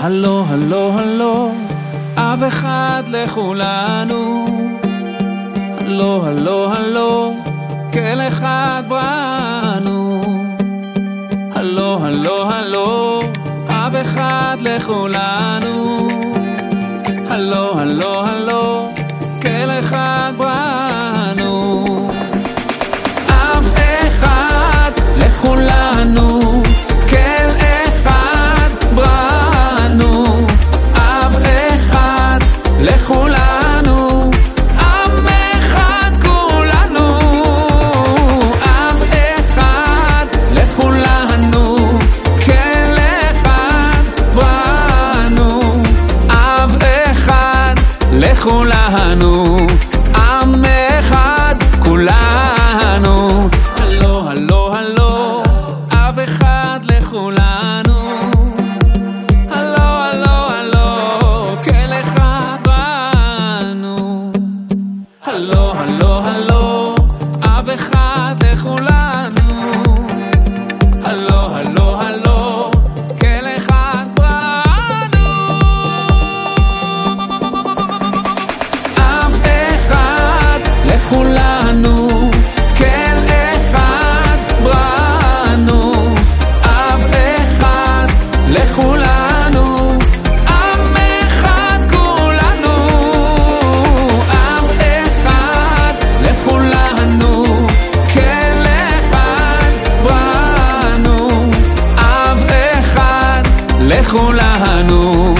הלו, הלו, אב אחד לכולנו. הלו, הלו, הלו, כל אחד בנו. הלו, הלו, הלו, אב אחד לכולנו. הלו, הלו, לכולנו, עם אחד כולנו. הלו, הלו, הלו, אב אחד לכולנו. כולנו. לכולנו, אחד אחד לכולנו.